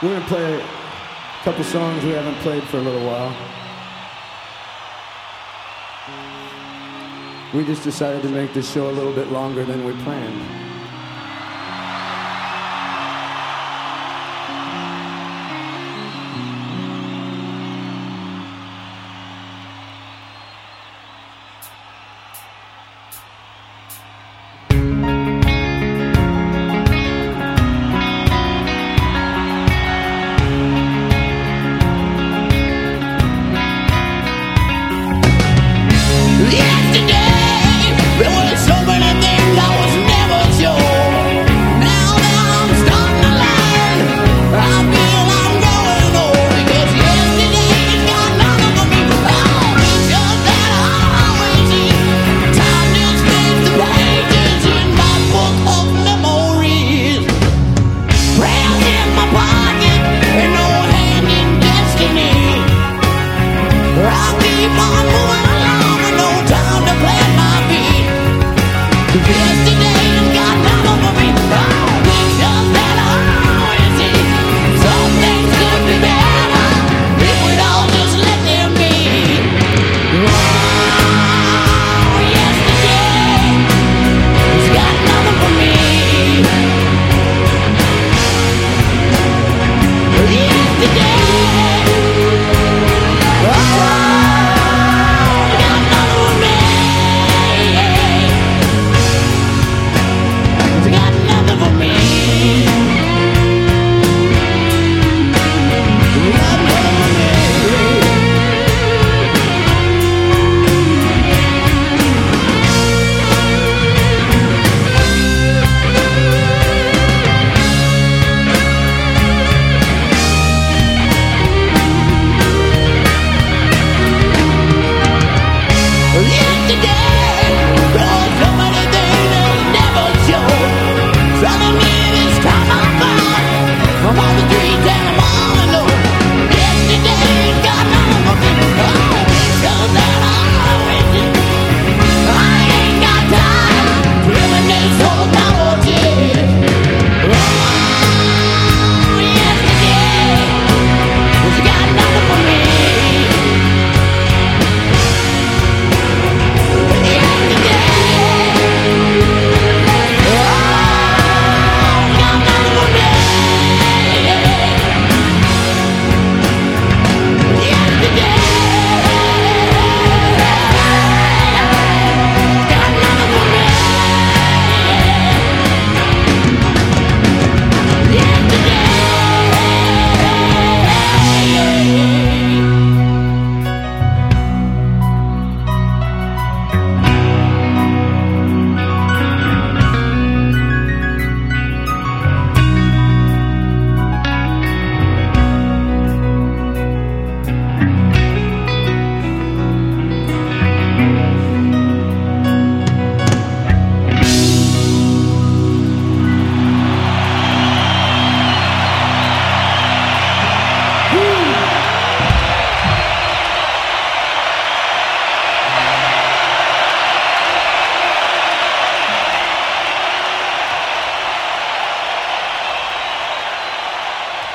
We're gonna play a couple songs we haven't played for a little while. We just decided to make this show a little bit longer than we planned.